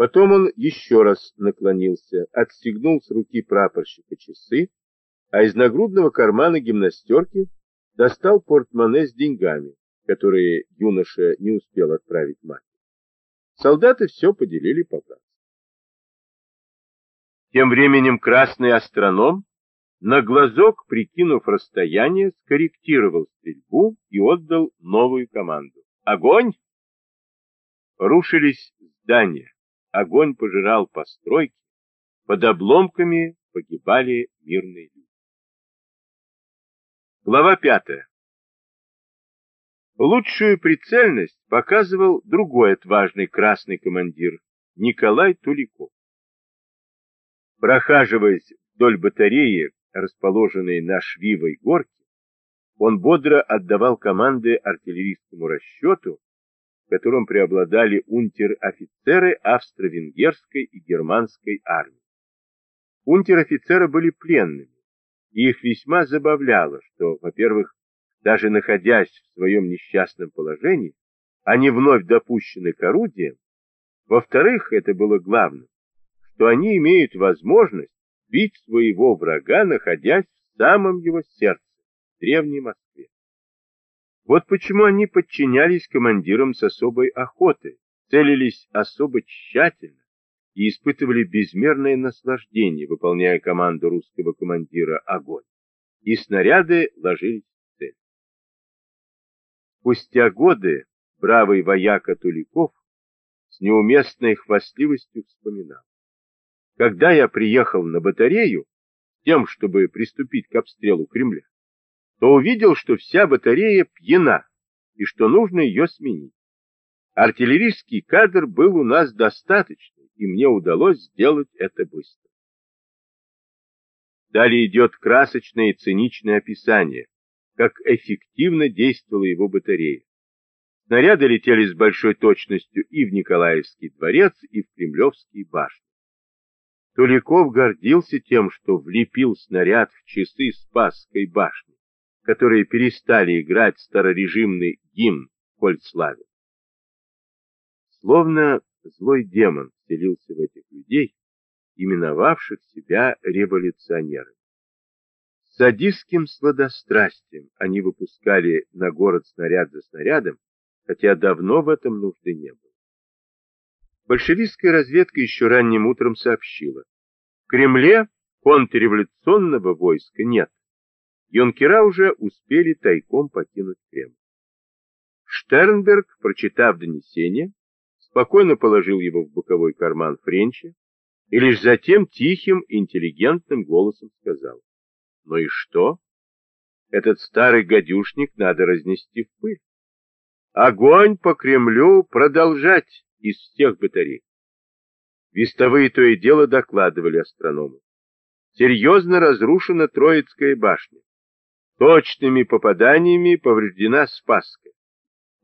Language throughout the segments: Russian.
Потом он еще раз наклонился, отстегнул с руки прапорщика часы, а из нагрудного кармана гимнастерки достал портмоне с деньгами, которые юноша не успел отправить мать. Солдаты все поделили поправку. Тем временем красный астроном, на глазок прикинув расстояние, скорректировал стрельбу и отдал новую команду. Огонь! Рушились здания, огонь пожирал постройки, под обломками погибали мирные люди. Глава пятая. Лучшую прицельность показывал другой отважный красный командир Николай Туликов. Прохаживаясь вдоль батареи, расположенной на Швивой горке, он бодро отдавал команды артиллерийскому расчету, в котором преобладали унтер-офицеры австро-венгерской и германской армии. Унтер-офицеры были пленными, и их весьма забавляло, что, во-первых, даже находясь в своем несчастном положении, они вновь допущены к орудиям, во-вторых, это было главным, что они имеют возможность бить своего врага, находясь в самом его сердце, древней Москве. Вот почему они подчинялись командирам с особой охотой, целились особо тщательно и испытывали безмерное наслаждение, выполняя команду русского командира «Огонь», и снаряды ложились в цель. Спустя годы бравый вояка Туликов с неуместной хвастливостью вспоминал. Когда я приехал на батарею, тем, чтобы приступить к обстрелу Кремля, то увидел, что вся батарея пьяна и что нужно ее сменить. Артиллерийский кадр был у нас достаточный, и мне удалось сделать это быстро. Далее идет красочное и циничное описание, как эффективно действовала его батарея. Снаряды летели с большой точностью и в Николаевский дворец, и в Кремлевские башни. Туликов гордился тем, что влепил снаряд в часы Спасской башни, которые перестали играть старорежимный гимн Кольцлаве. Словно злой демон вселился в этих людей, именовавших себя революционерами. Садистским сладострастием они выпускали на город снаряд за снарядом, хотя давно в этом нужды не было. Большевистская разведка еще ранним утром сообщила. В Кремле контрреволюционного войска нет. Юнкера уже успели тайком покинуть Кремль. Штернберг, прочитав донесение, спокойно положил его в боковой карман Френча и лишь затем тихим, интеллигентным голосом сказал. Ну и что? Этот старый гадюшник надо разнести в пыль. Огонь по Кремлю продолжать из всех батарей. Вестовые то и дело докладывали астроному. Серьезно разрушена Троицкая башня. Точными попаданиями повреждена Спасская.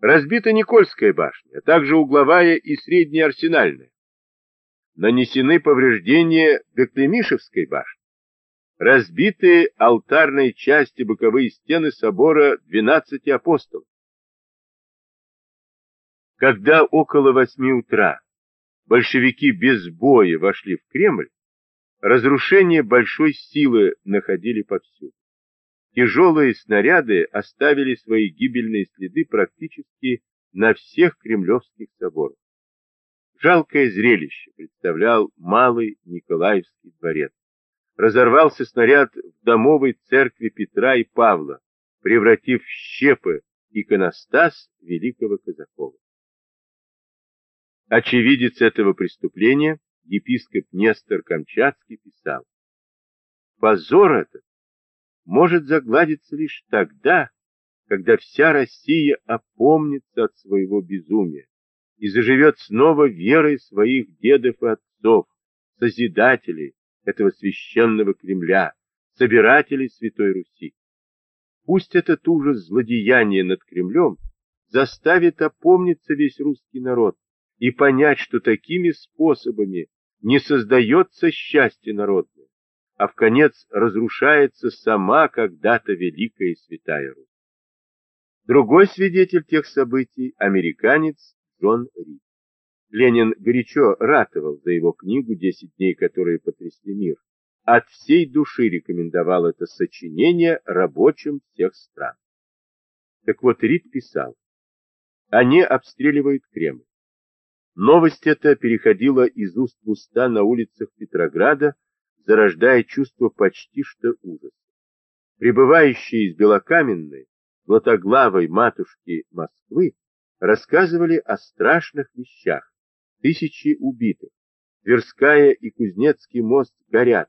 Разбита Никольская башня, а также угловая и средняя арсенальная. Нанесены повреждения Беклемишевской башни. Разбиты алтарные части боковые стены собора 12 апостолов. Когда около восьми утра большевики без боя вошли в Кремль, разрушение большой силы находили повсюду. Тяжелые снаряды оставили свои гибельные следы практически на всех кремлевских соборах. Жалкое зрелище представлял малый Николаевский дворец. Разорвался снаряд в домовой церкви Петра и Павла, превратив в щепы иконостас великого Казакова. Очевидец этого преступления, епископ Нестор Камчатский, писал, «Позор этот может загладиться лишь тогда, когда вся Россия опомнится от своего безумия и заживет снова верой своих дедов и отцов, созидателей этого священного Кремля, собирателей Святой Руси. Пусть этот ужас злодеяния над Кремлем заставит опомниться весь русский народ, и понять, что такими способами не создается счастье народное, а в конец разрушается сама когда-то великая и святая Русь. Другой свидетель тех событий – американец Джон Рид. Ленин горячо ратовал за его книгу «Десять дней, которые потрясли мир». От всей души рекомендовал это сочинение рабочим всех стран. Так вот, Рид писал, они обстреливают Кремль. Новость эта переходила из уст в уста на улицах Петрограда, зарождая чувство почти что ужаса. Прибывающие из Белокаменной, златоглавой матушки Москвы, рассказывали о страшных вещах. Тысячи убитых. Тверская и Кузнецкий мост горят.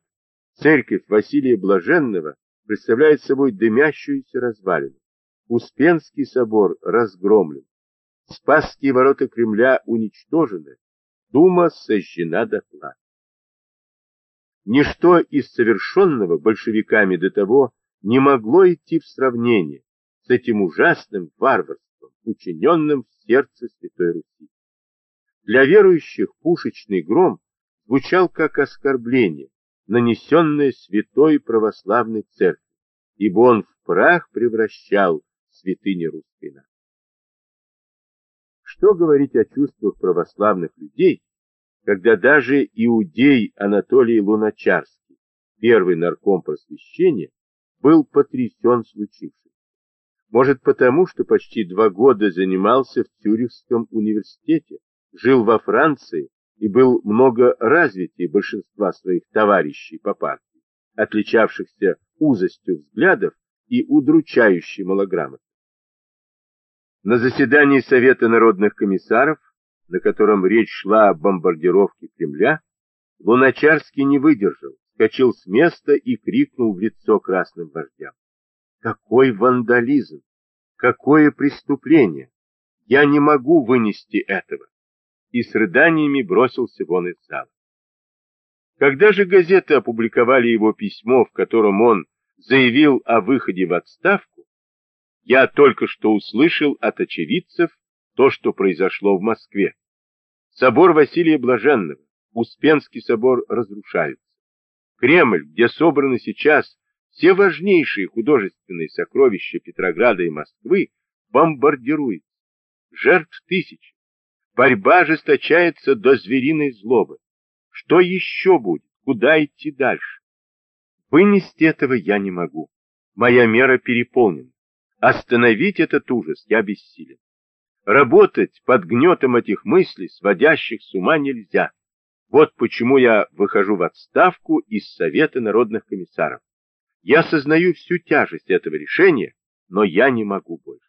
Церковь Василия Блаженного представляет собой дымящуюся развалину. Успенский собор разгромлен. Спасские ворота Кремля уничтожены. Дума сожжена дотла. Ничто из совершенного большевиками до того не могло идти в сравнение с этим ужасным варварством, учиненным в сердце Святой Руси. Для верующих пушечный гром звучал как оскорбление, нанесенное святой православной церкви, ибо он в прах превращал святыни русской нации. Что говорить о чувствах православных людей, когда даже иудей Анатолий Луначарский, первый нарком просвещения, был потрясен случившимся. Может потому, что почти два года занимался в Цюрихском университете, жил во Франции и был много развитее большинства своих товарищей по партии, отличавшихся узостью взглядов и удручающей малограмотностью. На заседании Совета народных комиссаров, на котором речь шла о бомбардировке Кремля, Луначарский не выдержал, скочил с места и крикнул в лицо красным вождям. Какой вандализм! Какое преступление! Я не могу вынести этого! И с рыданиями бросился вон из зала. Когда же газеты опубликовали его письмо, в котором он заявил о выходе в отставку, я только что услышал от очевидцев то, что произошло в Москве. Собор Василия Блаженного, Успенский собор разрушаются. Кремль, где собраны сейчас все важнейшие художественные сокровища Петрограда и Москвы, бомбардируется. Жертв тысячи. Борьба ожесточается до звериной злобы. Что еще будет? Куда идти дальше? Вынести этого я не могу. Моя мера переполнена. Остановить этот ужас я бессилен. Работать под гнетом этих мыслей, сводящих с ума, нельзя. Вот почему я выхожу в отставку из Совета народных комиссаров. Я сознаю всю тяжесть этого решения, но я не могу больше.